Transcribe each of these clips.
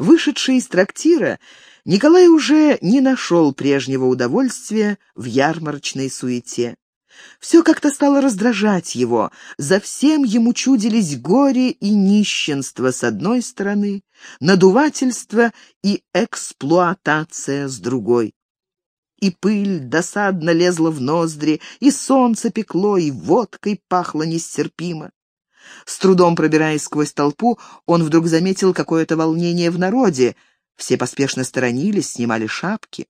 Вышедший из трактира, Николай уже не нашел прежнего удовольствия в ярмарочной суете. Все как-то стало раздражать его. За всем ему чудились горе и нищенство с одной стороны, надувательство и эксплуатация с другой. И пыль досадно лезла в ноздри, и солнце пекло, и водкой пахло нестерпимо. С трудом пробираясь сквозь толпу, он вдруг заметил какое-то волнение в народе. Все поспешно сторонились, снимали шапки.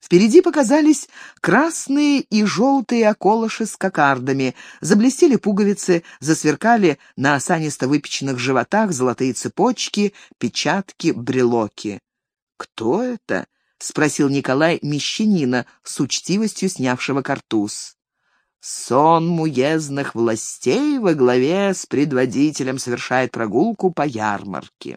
Впереди показались красные и желтые околыши с кокардами, заблестели пуговицы, засверкали на осанисто выпеченных животах золотые цепочки, печатки, брелоки. «Кто это?» — спросил Николай Мещанина с учтивостью снявшего картуз. «Сон муездных властей во главе с предводителем совершает прогулку по ярмарке».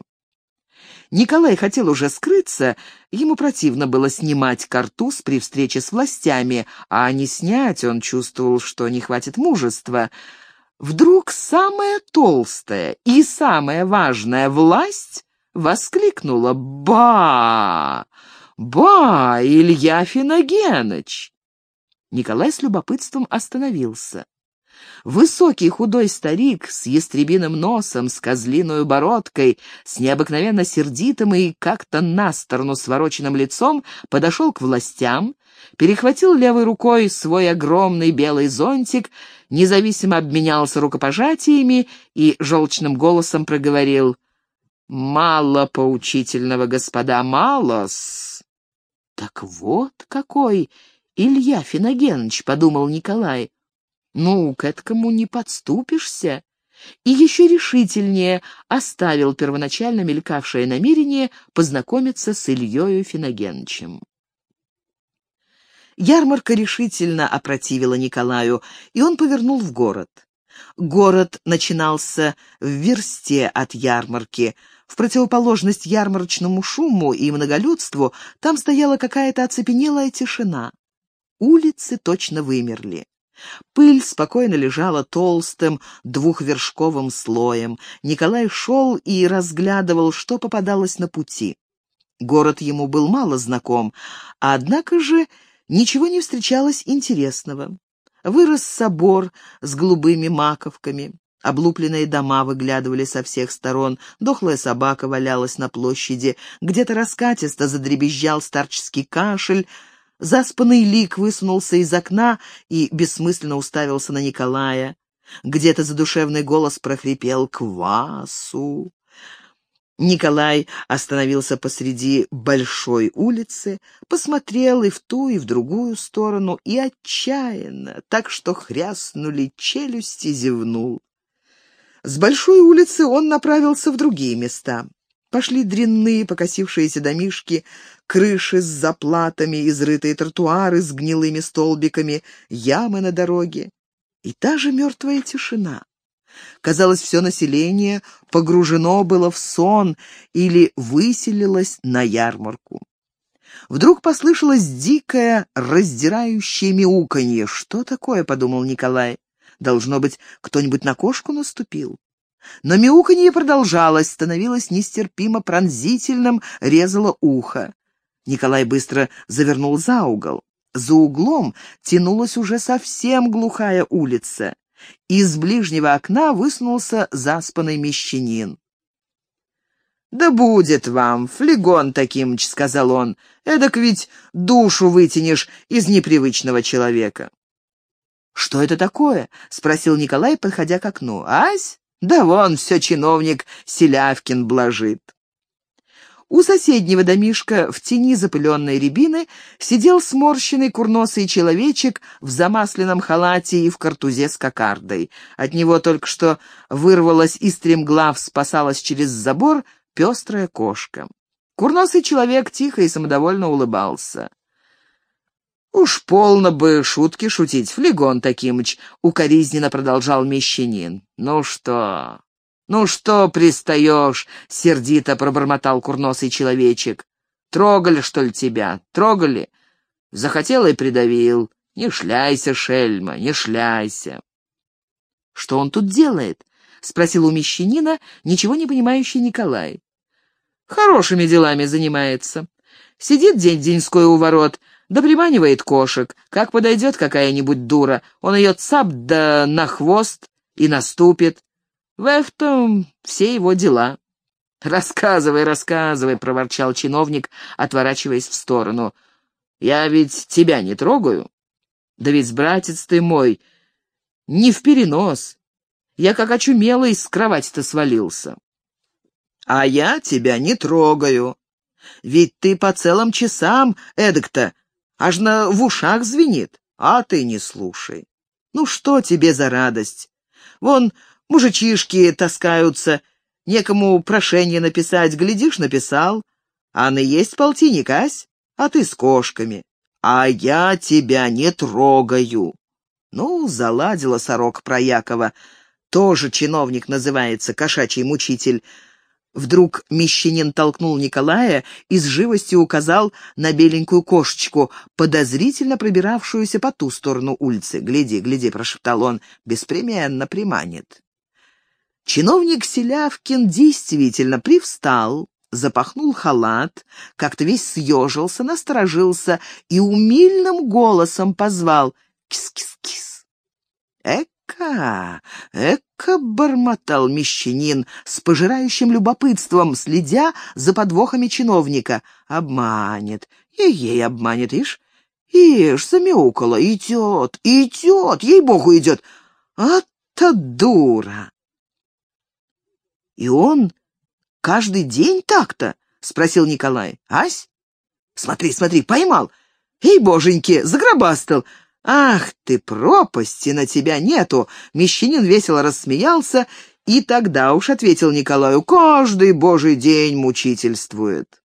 Николай хотел уже скрыться, ему противно было снимать картуз при встрече с властями, а не снять он чувствовал, что не хватит мужества. Вдруг самая толстая и самая важная власть воскликнула «Ба! Ба! Илья Финогеныч!» Николай с любопытством остановился. Высокий худой старик с ястребиным носом, с козлиной бородкой, с необыкновенно сердитым и как-то на сторону свороченным лицом подошел к властям, перехватил левой рукой свой огромный белый зонтик, независимо обменялся рукопожатиями и желчным голосом проговорил «Мало поучительного, господа, мало-с». «Так вот какой Илья Финогенович», — подумал Николай, — ну, к этому не подступишься. И еще решительнее оставил первоначально мелькавшее намерение познакомиться с Ильей Финогеновичем. Ярмарка решительно опротивила Николаю, и он повернул в город. Город начинался в версте от ярмарки. В противоположность ярмарочному шуму и многолюдству там стояла какая-то оцепенелая тишина. Улицы точно вымерли. Пыль спокойно лежала толстым двухвершковым слоем. Николай шел и разглядывал, что попадалось на пути. Город ему был мало знаком, однако же ничего не встречалось интересного. Вырос собор с голубыми маковками. Облупленные дома выглядывали со всех сторон, дохлая собака валялась на площади, где-то раскатисто задребезжал старческий кашель, Заспанный лик высунулся из окна и бессмысленно уставился на Николая. Где-то задушевный голос прохрипел «Квасу!». Николай остановился посреди большой улицы, посмотрел и в ту, и в другую сторону, и отчаянно, так что хряснули челюсти, зевнул. С большой улицы он направился в другие места. Пошли дрянные покосившиеся домишки, крыши с заплатами, изрытые тротуары с гнилыми столбиками, ямы на дороге. И та же мертвая тишина. Казалось, все население погружено было в сон или выселилось на ярмарку. Вдруг послышалось дикое, раздирающее мяуканье. «Что такое?» — подумал Николай. «Должно быть, кто-нибудь на кошку наступил?» Но мяуканье продолжалось, становилось нестерпимо пронзительным, резало ухо. Николай быстро завернул за угол. За углом тянулась уже совсем глухая улица. Из ближнего окна высунулся заспанный мещанин. «Да будет вам, флегон такимыч», — сказал он, — «эдак ведь душу вытянешь из непривычного человека». «Что это такое?» — спросил Николай, подходя к окну. «Ась? Да вон все чиновник Селявкин блажит». У соседнего домишка в тени запыленной рябины сидел сморщенный курносый человечек в замасленном халате и в картузе с кокардой. От него только что вырвалась и стремглав спасалась через забор пестрая кошка. Курносый человек тихо и самодовольно улыбался. «Уж полно бы шутки шутить, Флегон Такимыч», — укоризненно продолжал мещанин. «Ну что, «Ну что пристаешь?» — сердито пробормотал курносый человечек. «Трогали, что ли, тебя? Трогали?» Захотел и придавил. «Не шляйся, шельма, не шляйся». «Что он тут делает?» — спросил у мещанина, ничего не понимающий Николай. Хорошими делами занимается. Сидит день-деньской у ворот, да приманивает кошек. Как подойдет какая-нибудь дура, он ее цап да на хвост и наступит. В этом все его дела. «Рассказывай, рассказывай», — проворчал чиновник, отворачиваясь в сторону. «Я ведь тебя не трогаю. Да ведь, братец ты мой, не в перенос. Я как очумелый с кровати-то свалился». «А я тебя не трогаю. Ведь ты по целым часам эдак-то, аж на в ушах звенит, а ты не слушай. Ну что тебе за радость? Вон мужичишки таскаются, некому прошение написать, глядишь, написал. А на есть полтинник, ась, а ты с кошками. А я тебя не трогаю. Ну, заладила сорок про Якова. Тоже чиновник называется, кошачий мучитель. Вдруг мещанин толкнул Николая и с живостью указал на беленькую кошечку, подозрительно пробиравшуюся по ту сторону улицы. «Гляди, гляди», — прошептал он, — «беспременно приманит». Чиновник Селявкин действительно привстал, запахнул халат, как-то весь съежился, насторожился и умильным голосом позвал «Кис-кис-кис». «Эка! Эка!» — бормотал мещанин с пожирающим любопытством, следя за подвохами чиновника. «Обманет! Ей-ей обманет, ишь! Ишь, замяукала! Идет! Идет! Ей-богу, идет! А-то дура!» «И он каждый день так-то?» — спросил Николай. «Ась? Смотри, смотри, поймал! Эй, боженьки, загробастал! Ах ты, пропасти на тебя нету!» Мещанин весело рассмеялся и тогда уж ответил Николаю, «Каждый божий день мучительствует».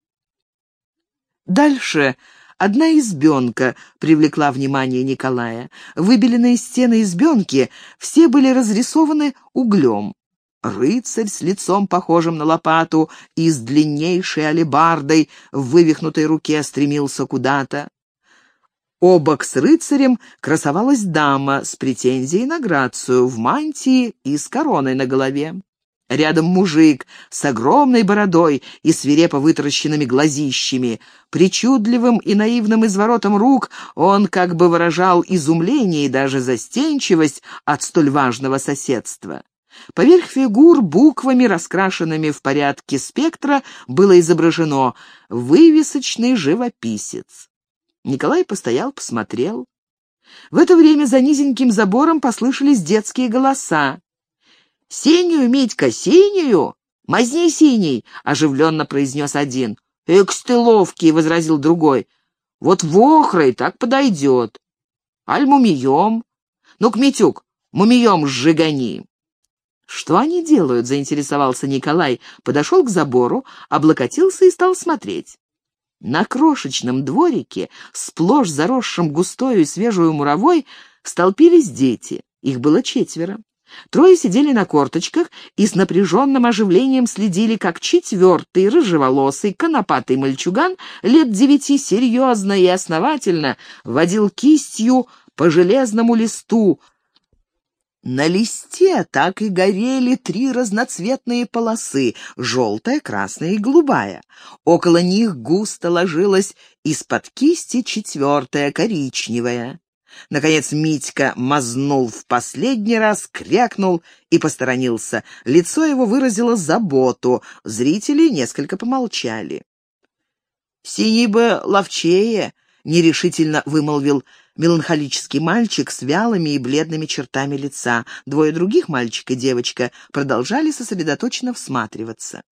Дальше одна избенка привлекла внимание Николая. Выбеленные стены избенки все были разрисованы углем. Рыцарь с лицом похожим на лопату и с длиннейшей алебардой в вывихнутой руке стремился куда-то. Обок с рыцарем красовалась дама с претензией на грацию в мантии и с короной на голове. Рядом мужик с огромной бородой и свирепо вытаращенными глазищами. Причудливым и наивным изворотом рук он как бы выражал изумление и даже застенчивость от столь важного соседства. Поверх фигур буквами, раскрашенными в порядке спектра, было изображено «Вывесочный живописец». Николай постоял, посмотрел. В это время за низеньким забором послышались детские голоса. «Синюю, Митька, синюю! Мазни синий!» — оживленно произнес один. «Экс ты ловкий!» — возразил другой. «Вот вохрой так подойдет. Аль мумием? Ну-ка, Митюк, мумием сжигани!» «Что они делают?» — заинтересовался Николай, подошел к забору, облокотился и стал смотреть. На крошечном дворике, сплошь заросшем густою и свежую муровой, столпились дети. Их было четверо. Трое сидели на корточках и с напряженным оживлением следили, как четвертый, рыжеволосый, конопатый мальчуган лет девяти серьезно и основательно водил кистью по железному листу, на листе так и горели три разноцветные полосы — желтая, красная и голубая. Около них густо ложилась из-под кисти четвертая, коричневая. Наконец Митька мазнул в последний раз, крякнул и посторонился. Лицо его выразило заботу, зрители несколько помолчали. «Синий ловчее», — нерешительно вымолвил меланхолический мальчик с вялыми и бледными чертами лица. Двое других, мальчик и девочка, продолжали сосредоточенно всматриваться.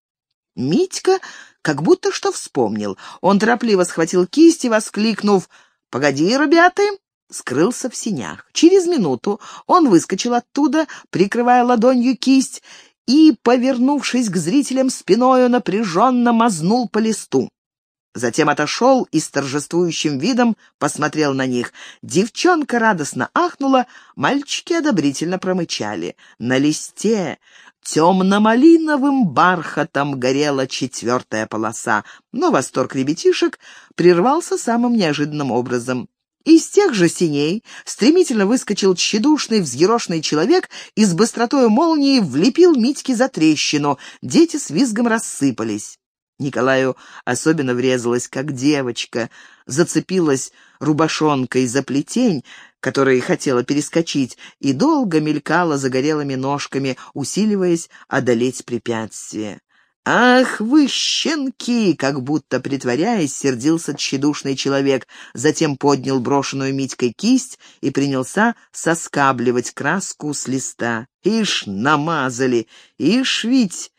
Митька как будто что вспомнил. Он торопливо схватил кисть и, воскликнув «Погоди, ребята!» скрылся в синях. Через минуту он выскочил оттуда, прикрывая ладонью кисть, и, повернувшись к зрителям спиною, напряженно мазнул по листу. Затем отошел и с торжествующим видом посмотрел на них. Девчонка радостно ахнула, мальчики одобрительно промычали. На листе темно-малиновым бархатом горела четвертая полоса, но восторг ребятишек прервался самым неожиданным образом. Из тех же синей стремительно выскочил тщедушный, взъерошенный человек и с быстротой молнии влепил Митьке за трещину. Дети с визгом рассыпались. Николаю особенно врезалась, как девочка, зацепилась рубашонкой за плетень, который хотела перескочить, и долго мелькала загорелыми ножками, усиливаясь одолеть препятствие. «Ах вы, щенки!» — как будто притворяясь, сердился тщедушный человек, затем поднял брошенную Митькой кисть и принялся соскабливать краску с листа. «Ишь, намазали! Ишь ведь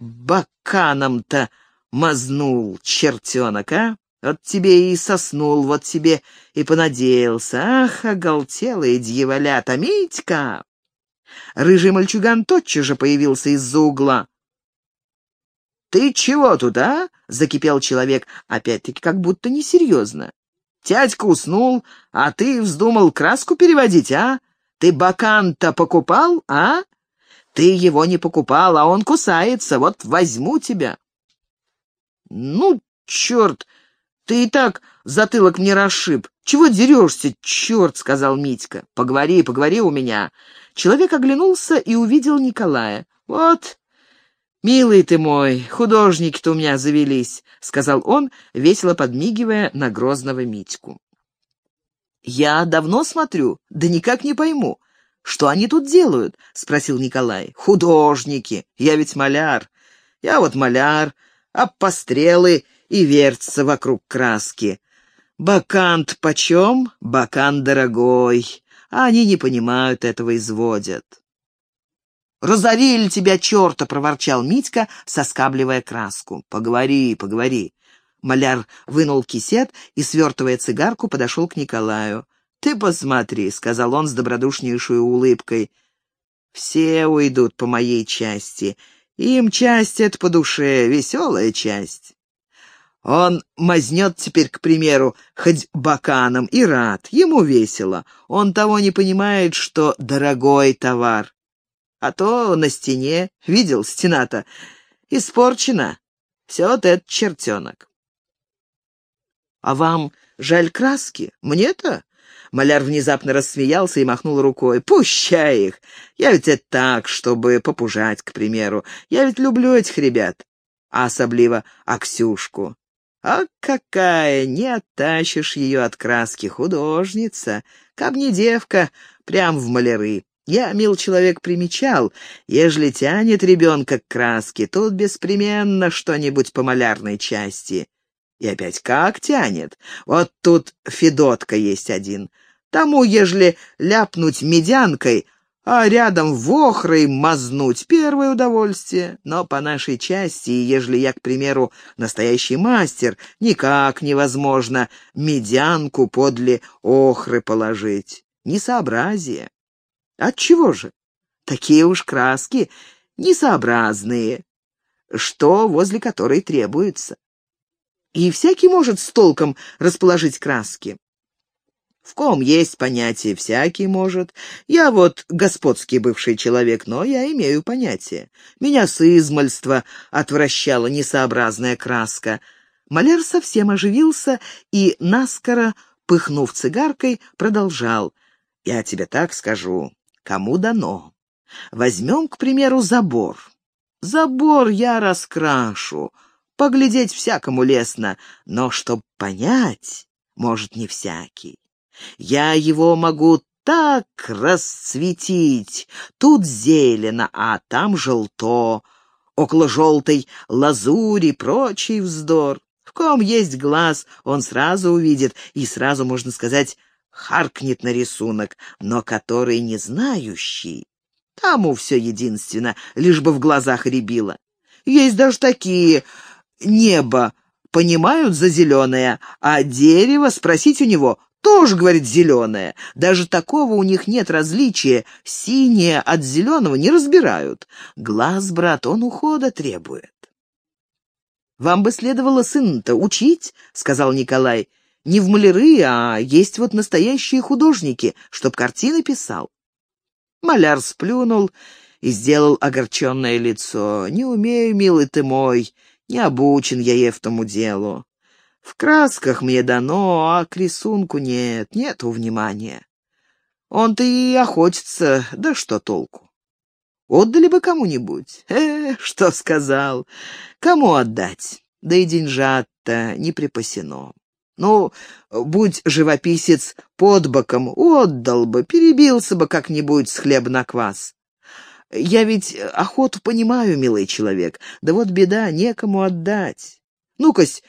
баканом-то мазнул чертенок, а! Вот тебе и соснул, вот тебе и понадеялся. Ах, оголтелые дьяволята! Митька!» Рыжий мальчуган тотчас же появился из-за угла. «Ты чего тут, а?» — закипел человек, опять-таки как будто несерьезно. «Тядька уснул, а ты вздумал краску переводить, а? Ты бакан-то покупал, а? Ты его не покупал, а он кусается, вот возьму тебя». «Ну, черт, ты и так затылок мне расшиб. Чего дерешься, черт?» — сказал Митька. «Поговори, поговори у меня». Человек оглянулся и увидел Николая. «Вот, «Милый ты мой, художники-то у меня завелись», — сказал он, весело подмигивая на грозного Митьку. «Я давно смотрю, да никак не пойму. Что они тут делают?» — спросил Николай. «Художники. Я ведь маляр. Я вот маляр, а пострелы и вертятся вокруг краски. Бакант почем? Бакан дорогой. А они не понимают этого, изводят. «Разорили тебя, черта!» — проворчал Митька, соскабливая краску. «Поговори, поговори». Маляр вынул кисет и, свертывая цигарку, подошел к Николаю. «Ты посмотри», — сказал он с добродушнейшей улыбкой. «Все уйдут по моей части. Им часть — это по душе, веселая часть». Он мазнет теперь, к примеру, хоть баканом, и рад, ему весело. Он того не понимает, что дорогой товар. А то на стене, видел, стена-то, испорчена. Все вот этот чертенок. А вам жаль краски? Мне-то? Маляр внезапно рассмеялся и махнул рукой. «Пущай их! Я ведь это так, чтобы попужать, к примеру. Я ведь люблю этих ребят, а особливо Аксюшку. А какая, не оттащишь ее от краски, художница, как не девка, прям в маляры. Я, мил человек, примечал, ежели тянет ребенка к краске, тут беспременно что-нибудь по малярной части. И опять как тянет? Вот тут Федотка есть один. Тому, ежели ляпнуть медянкой, а рядом вохрой мазнуть — первое удовольствие. Но по нашей части, ежели я, к примеру, настоящий мастер, никак невозможно медянку подле охры положить. Несообразие. Отчего же? Такие уж краски несообразные, что возле которой требуется. И всякий может с толком расположить краски. В ком есть понятие «всякий может». Я вот господский бывший человек, но я имею понятие. Меня с измальства отвращала несообразная краска. Маляр совсем оживился и, наскоро, пыхнув цигаркой, продолжал. «Я тебе так скажу кому дано. Возьмем, к примеру, забор. Забор я раскрашу, поглядеть всякому лестно, но чтоб понять, может, не всякий. Я его могу так расцветить. Тут зелено, а там желто. Около желтой лазури прочий вздор. В ком есть глаз, он сразу увидит, и сразу, можно сказать, харкнет на рисунок, но который не знающий. Тому все единственно, лишь бы в глазах рябило. Есть даже такие небо, понимают за зеленое, а дерево, спросить у него, тоже, говорит, зеленое. Даже такого у них нет различия. Синее от зеленого не разбирают. Глаз, брат, он ухода требует. «Вам бы следовало сына-то учить», — сказал Николай. Не в маляры, а есть вот настоящие художники, чтоб картины писал. Маляр сплюнул и сделал огорченное лицо. «Не умею, милый ты мой, не обучен я этому делу. В красках мне дано, а к рисунку нет, нету внимания. Он-то и охотится, да что толку?» Отдали бы кому-нибудь. Э, что сказал? Кому отдать? Да и деньжат-то не припасено. Ну, будь живописец под боком, отдал бы, перебился бы как-нибудь с хлеб на квас. Я ведь охоту понимаю, милый человек, да вот беда, некому отдать. Ну-кась,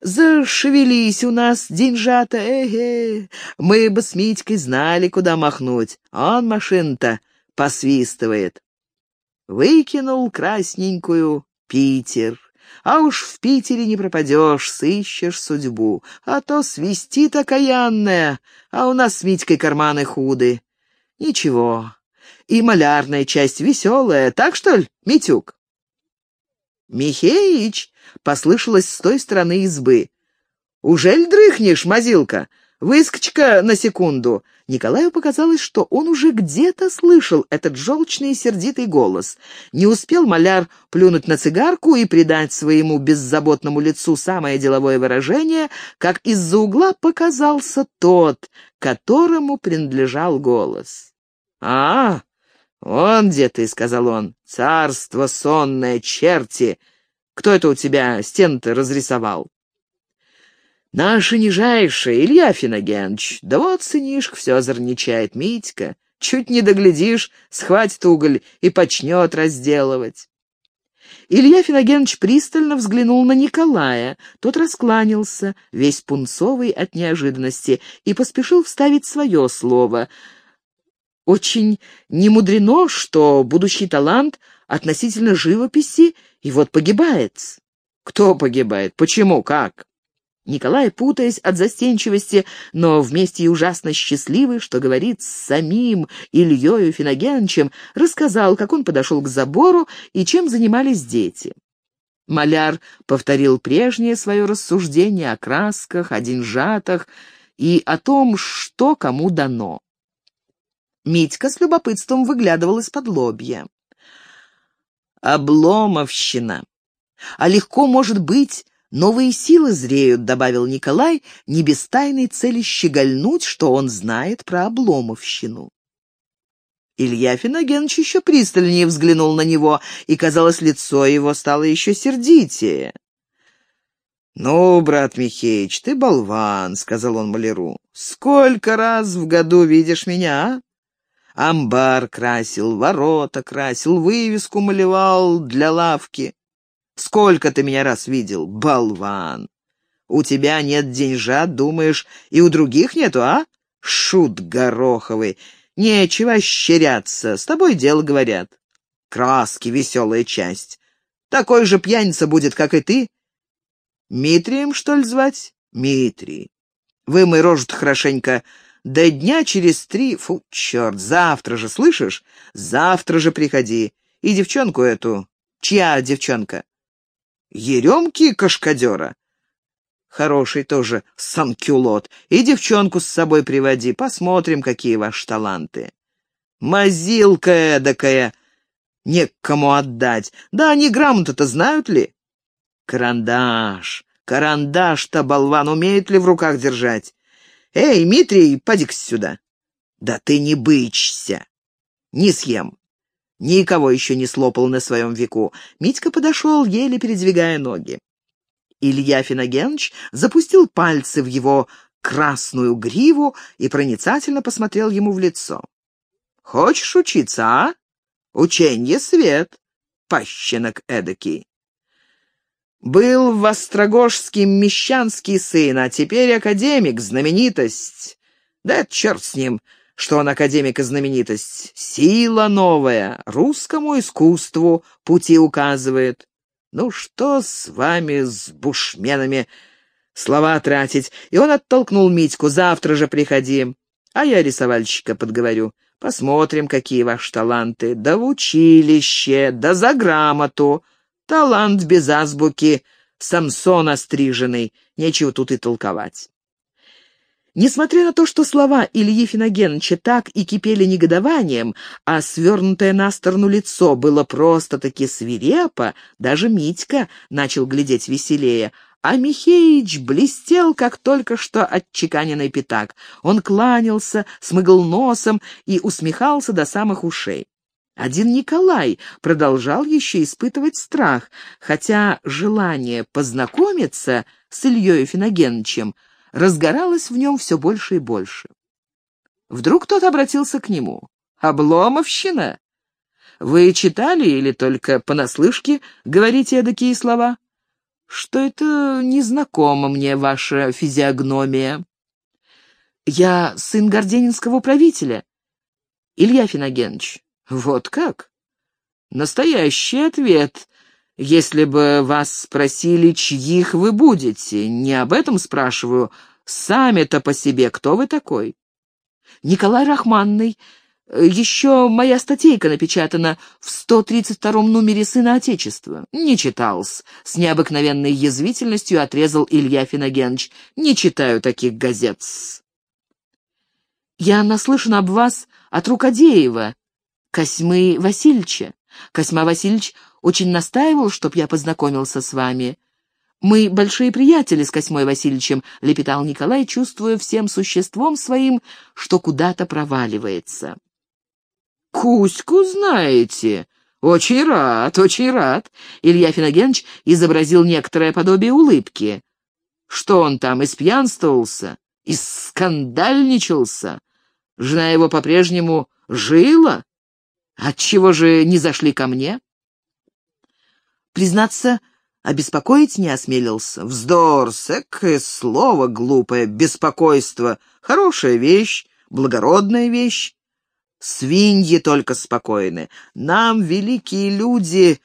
зашевелись у нас деньжата, эге, мы бы с Митькой знали, куда махнуть, он машин-то посвистывает. Выкинул красненькую Питер. А уж в Питере не пропадешь, сыщешь судьбу. А то свистит окаянная, а у нас с Митькой карманы худы. Ничего. И малярная часть веселая, так что ли, Митюк? «Михеич!» — послышалось с той стороны избы. «Ужель дрыхнешь, мазилка? Выскочка на секунду!» Николаю показалось, что он уже где-то слышал этот желчный и сердитый голос. Не успел маляр плюнуть на цигарку и придать своему беззаботному лицу самое деловое выражение, как из-за угла показался тот, которому принадлежал голос. «А, он где ты?» — сказал он. «Царство сонное, черти! Кто это у тебя стены-то разрисовал?» Наша нижайшая, Илья Финогенович. Да вот, сынишка, все озорничает Митька. Чуть не доглядишь, схватит уголь и почнет разделывать. Илья Финогенович пристально взглянул на Николая. Тот раскланялся, весь пунцовый от неожиданности, и поспешил вставить свое слово. Очень немудрено, что будущий талант относительно живописи и вот погибает. Кто погибает? Почему? Как? Николай, путаясь от застенчивости, но вместе и ужасно счастливый, что говорит с самим Ильёю Финогеновичем, рассказал, как он подошел к забору и чем занимались дети. Маляр повторил прежнее свое рассуждение о красках, о деньжатах и о том, что кому дано. Митька с любопытством выглядывал из-под лобья. «Обломовщина! А легко, может быть, «Новые силы зреют», — добавил Николай, не без тайной цели щегольнуть, что он знает про Обломовщину. Илья Финогенович еще пристальнее взглянул на него, и, казалось, лицо его стало еще сердитее. «Ну, брат Михеич, ты болван», — сказал он маляру. «Сколько раз в году видишь меня, а? Амбар красил, ворота красил, вывеску малевал для лавки. Сколько ты меня раз видел, болван! У тебя нет деньжат, думаешь, и у других нету, а? Шут гороховый! Нечего щеряться, с тобой дело говорят. Краски, веселая часть. Такой же пьяница будет, как и ты. Митрием, что ли, звать? Митрий. Вымой рожу хорошенько. До дня через три... Фу, черт, завтра же, слышишь? Завтра же приходи. И девчонку эту... Чья девчонка? Еремки кашкадера. Хороший тоже санкюлот. И девчонку с собой приводи, посмотрим, какие ваши таланты. Мазилка эдакая, не к отдать. Да они грамоту-то знают ли? Карандаш, карандаш-то, болван, умеет ли в руках держать? Эй, Митрий, поди сюда. Да ты не бычься. Не съем. Никого еще не слопал на своем веку. Митька подошел, еле передвигая ноги. Илья Финогенович запустил пальцы в его красную гриву и проницательно посмотрел ему в лицо. «Хочешь учиться, а? Ученье свет, пащенок эдакий. Был в Острогожский мещанский сын, а теперь академик, знаменитость. Да черт с ним, что он академик и знаменитость. Сила новая, русскому искусству пути указывает. Ну что с вами, с бушменами, слова тратить? И он оттолкнул Митьку, завтра же приходи. А я рисовальщика подговорю. Посмотрим, какие ваши таланты. Да в училище, да за грамоту. Талант без азбуки, Самсон остриженный. Нечего тут и толковать. Несмотря на то, что слова Ильи Финогеновича так и кипели негодованием, а свернутое на сторону лицо было просто-таки свирепо, даже Митька начал глядеть веселее, а Михеич блестел, как только что отчеканенный пятак. Он кланялся, смыгал носом и усмехался до самых ушей. Один Николай продолжал еще испытывать страх, хотя желание познакомиться с Ильей Финогеновичем разгоралось в нем все больше и больше. Вдруг тот обратился к нему. «Обломовщина! Вы читали или только понаслышке говорите эдакие слова? Что это незнакомо мне ваша физиогномия?» «Я сын Горденинского правителя, Илья Финогенович». «Вот как?» «Настоящий ответ, если бы вас спросили, чьих вы будете. Не об этом спрашиваю. Сами-то по себе кто вы такой?» «Николай Рахманный. Еще моя статейка напечатана в 132-м номере «Сына Отечества». Не читался. С необыкновенной язвительностью отрезал Илья Финогенович. Не читаю таких газет. Я наслышан об вас от Рукодеева, Косьмы Васильевича. Косьма Васильевич очень настаивал, чтоб я познакомился с вами. Мы большие приятели с Косьмой Васильевичем, — лепетал Николай, чувствуя всем существом своим, что куда-то проваливается. «Кузьку знаете? Очень рад, очень рад!» Илья Финогенович изобразил некоторое подобие улыбки. «Что он там, испьянствовался? Искандальничался? Жена его по-прежнему жила?» Отчего же не зашли ко мне? Признаться, обеспокоить не осмелился. Вздор, сэкое слово глупое, беспокойство. Хорошая вещь, благородная вещь. Свиньи только спокойны. Нам, великие люди,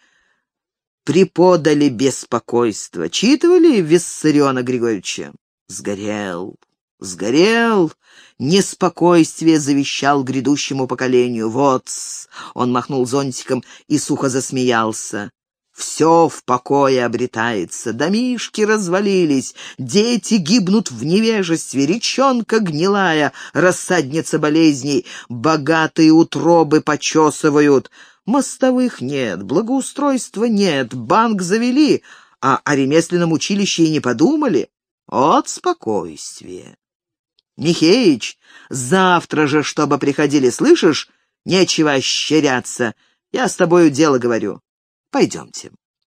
преподали беспокойство. Читывали Виссариона Григорьевича? Сгорел, сгорел, неспокойствие завещал грядущему поколению. Вот, он махнул зонтиком и сухо засмеялся. Все в покое обретается, домишки развалились, дети гибнут в невежестве, речонка гнилая, рассадница болезней, богатые утробы почесывают. Мостовых нет, благоустройства нет, банк завели, а о ремесленном училище и не подумали. От спокойствия. Михеич, завтра же, чтобы приходили, слышишь? Нечего ощеряться. Я с тобою дело говорю. Пойдемте.